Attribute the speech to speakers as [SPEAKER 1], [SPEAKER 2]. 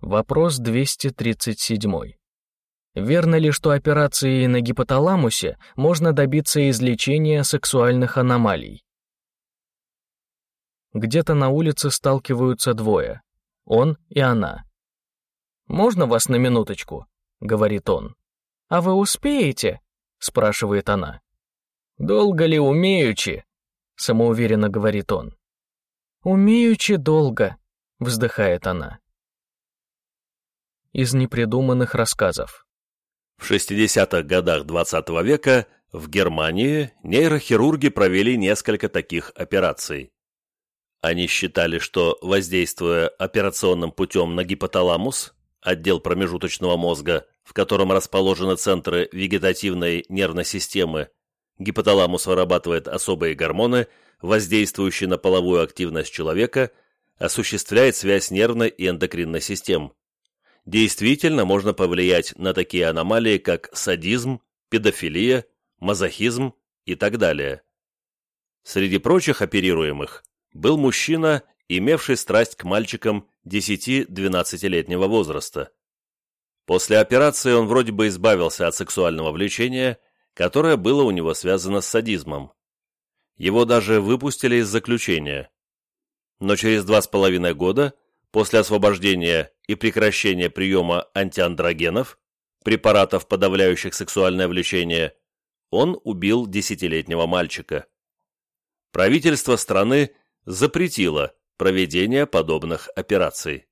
[SPEAKER 1] Вопрос 237. Верно ли, что операцией на гипоталамусе можно добиться излечения сексуальных аномалий? Где-то на улице сталкиваются двое. Он и она. «Можно вас на минуточку?» — говорит он. «А вы успеете?» — спрашивает она. «Долго ли умеючи?» — самоуверенно говорит он. «Умеючи долго», — вздыхает она. Из непридуманных рассказов.
[SPEAKER 2] В 60-х годах XX -го века в Германии нейрохирурги провели несколько таких операций. Они считали, что, воздействуя операционным путем на гипоталамус, отдел промежуточного мозга, в котором расположены центры вегетативной нервной системы, гипоталамус вырабатывает особые гормоны, воздействующие на половую активность человека, осуществляет связь нервной и эндокринной систем. Действительно можно повлиять на такие аномалии, как садизм, педофилия, мазохизм и так далее. Среди прочих оперируемых был мужчина, имевший страсть к мальчикам 10-12-летнего возраста. После операции он вроде бы избавился от сексуального влечения, которое было у него связано с садизмом. Его даже выпустили из заключения. Но через два с половиной года, после освобождения и прекращения приема антиандрогенов, препаратов, подавляющих сексуальное влечение, он убил десятилетнего мальчика. Правительство страны запретило проведение подобных операций.